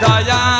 Daya.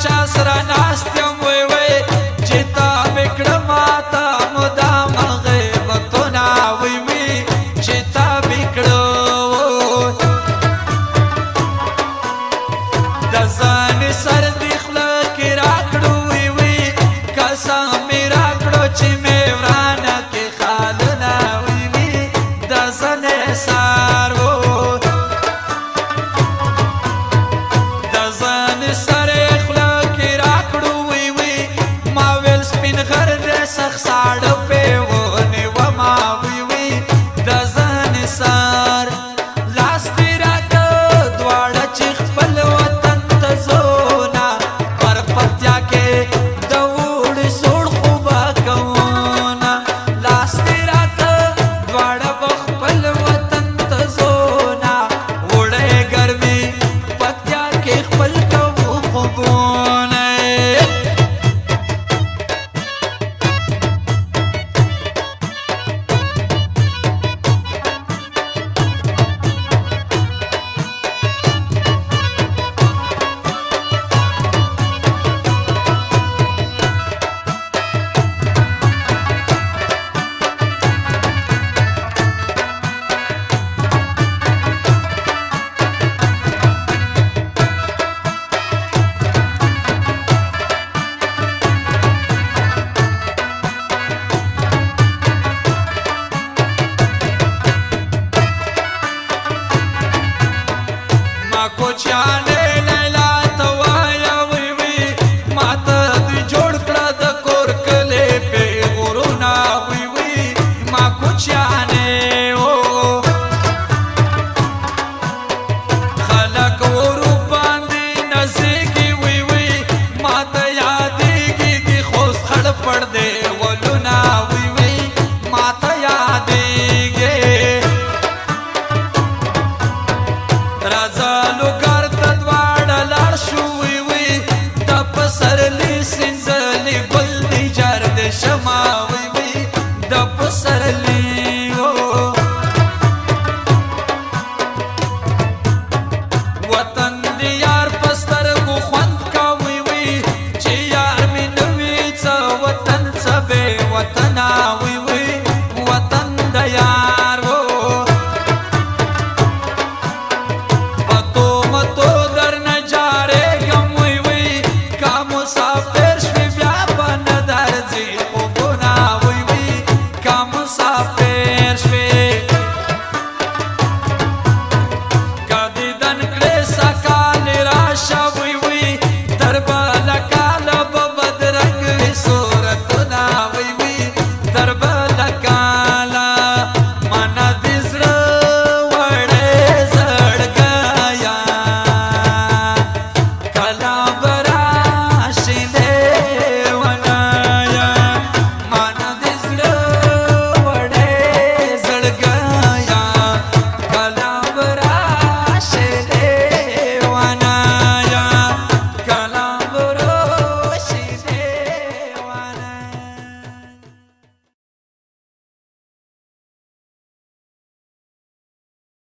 च्या सरा नास्त्या